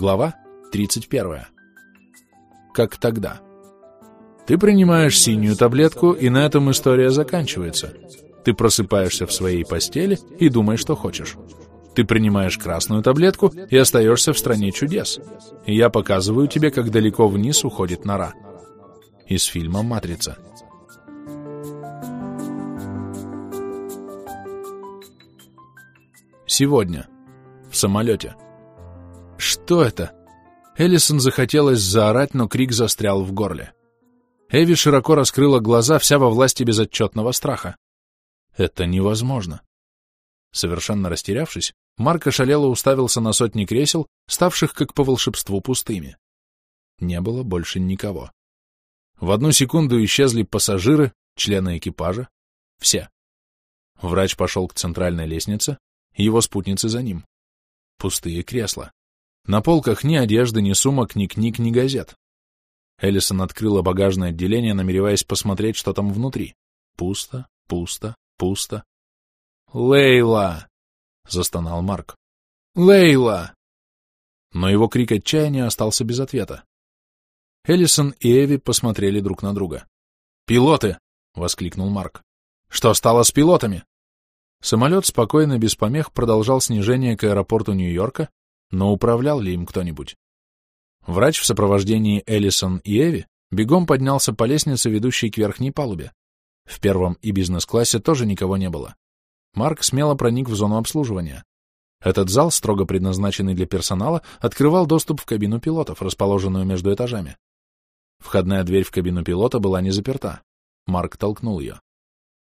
Глава 31. Как тогда. Ты принимаешь синюю таблетку, и на этом история заканчивается. Ты просыпаешься в своей постели и думаешь, что хочешь. Ты принимаешь красную таблетку и остаешься в стране чудес. И я показываю тебе, как далеко вниз уходит нора. Из фильма «Матрица». Сегодня. В самолете. Что это? Эллисон захотелось заорать, но крик застрял в горле. Эви широко раскрыла глаза, вся во власти безотчетного страха. Это невозможно. Совершенно растерявшись, Марк ошалело уставился на сотни кресел, ставших как по волшебству пустыми. Не было больше никого. В одну секунду исчезли пассажиры, члены экипажа, все. Врач пошел к центральной лестнице, его спутницы за ним. Пустые кресла. На полках ни одежды, ни сумок, ни книг, ни газет. Эллисон открыла багажное отделение, намереваясь посмотреть, что там внутри. Пусто, пусто, пусто. «Лейла!» — застонал Марк. «Лейла!» Но его крик отчаяния остался без ответа. Эллисон и Эви посмотрели друг на друга. «Пилоты!» — воскликнул Марк. «Что стало с пилотами?» Самолет спокойно, без помех, продолжал снижение к аэропорту Нью-Йорка, но управлял ли им кто-нибудь? Врач в сопровождении Эллисон и Эви бегом поднялся по лестнице, ведущей к верхней палубе. В первом и бизнес-классе тоже никого не было. Марк смело проник в зону обслуживания. Этот зал, строго предназначенный для персонала, открывал доступ в кабину пилотов, расположенную между этажами. Входная дверь в кабину пилота была не заперта. Марк толкнул ее.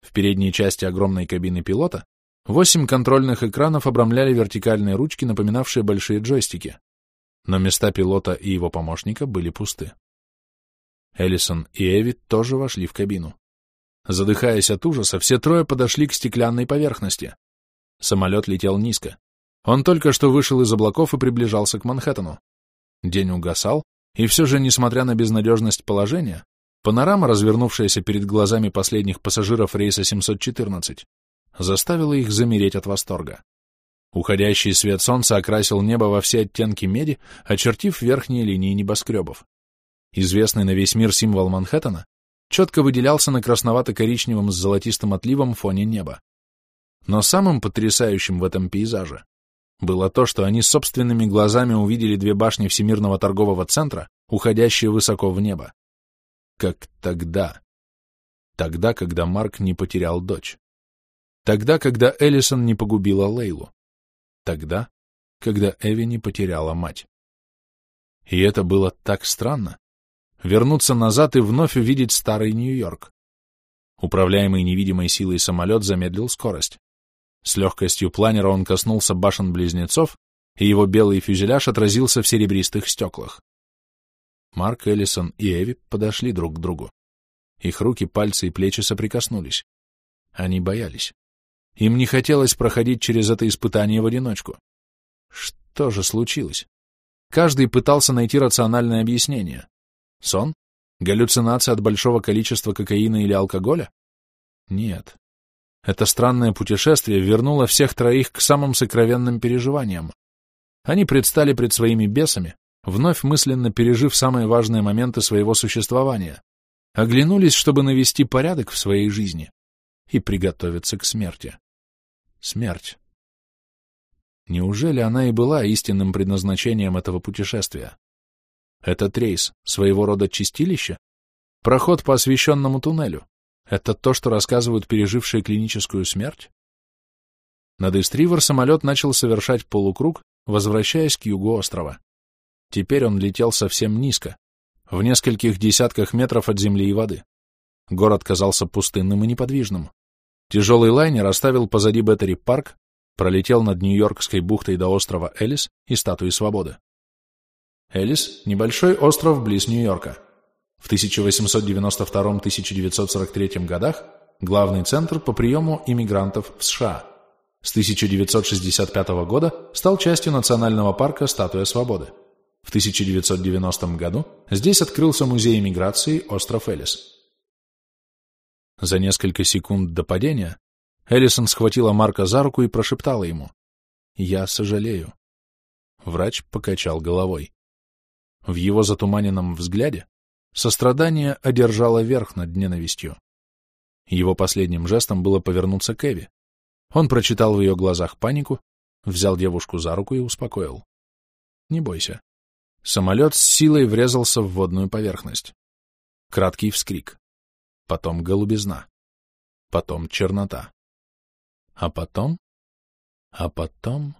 В передней части огромной кабины пилота восемь контрольных экранов обрамляли вертикальные ручки, напоминавшие большие джойстики. Но места пилота и его помощника были пусты. Эллисон и Эви тоже вошли в кабину. Задыхаясь от ужаса, все трое подошли к стеклянной поверхности. Самолет летел низко. Он только что вышел из облаков и приближался к Манхэттену. День угасал, и все же, несмотря на безнадежность положения, Панорама, развернувшаяся перед глазами последних пассажиров рейса 714, заставила их замереть от восторга. Уходящий свет солнца окрасил небо во все оттенки меди, очертив верхние линии небоскребов. Известный на весь мир символ Манхэттена четко выделялся на красновато-коричневом с золотистым отливом фоне неба. Но самым потрясающим в этом пейзаже было то, что они собственными глазами увидели две башни Всемирного торгового центра, уходящие высоко в небо как тогда. Тогда, когда Марк не потерял дочь. Тогда, когда Эллисон не погубила Лейлу. Тогда, когда Эви не потеряла мать. И это было так странно. Вернуться назад и вновь увидеть старый Нью-Йорк. Управляемый невидимой силой самолет замедлил скорость. С легкостью планера он коснулся башен-близнецов, и его белый фюзеляж отразился в серебристых стеклах. Марк, Эллисон и Эви подошли друг к другу. Их руки, пальцы и плечи соприкоснулись. Они боялись. Им не хотелось проходить через это испытание в одиночку. Что же случилось? Каждый пытался найти рациональное объяснение. Сон? Галлюцинация от большого количества кокаина или алкоголя? Нет. Это странное путешествие вернуло всех троих к самым сокровенным переживаниям. Они предстали пред своими бесами, вновь мысленно пережив самые важные моменты своего существования, оглянулись, чтобы навести порядок в своей жизни и приготовиться к смерти. Смерть. Неужели она и была истинным предназначением этого путешествия? Этот рейс — своего рода чистилище? Проход по освещенному туннелю — это то, что рассказывают пережившие клиническую смерть? Над Истривор самолет начал совершать полукруг, возвращаясь к югу острова. Теперь он летел совсем низко, в нескольких десятках метров от земли и воды. Город казался пустынным и неподвижным. Тяжелый лайнер оставил позади Беттери-парк, пролетел над Нью-Йоркской бухтой до острова Элис и статуи Свободы. Элис — небольшой остров близ Нью-Йорка. В 1892-1943 годах главный центр по приему иммигрантов в США. С 1965 года стал частью национального парка «Статуя Свободы». В 1990 году здесь открылся музей эмиграции «Остров Элис». За несколько секунд до падения Эллисон схватила Марка за руку и прошептала ему «Я сожалею». Врач покачал головой. В его затуманенном взгляде сострадание одержало верх над ненавистью. Его последним жестом было повернуться к Эви. Он прочитал в ее глазах панику, взял девушку за руку и успокоил. «Не бойся». Самолет с силой врезался в водную поверхность. Краткий вскрик. Потом голубизна. Потом чернота. А потом... А потом...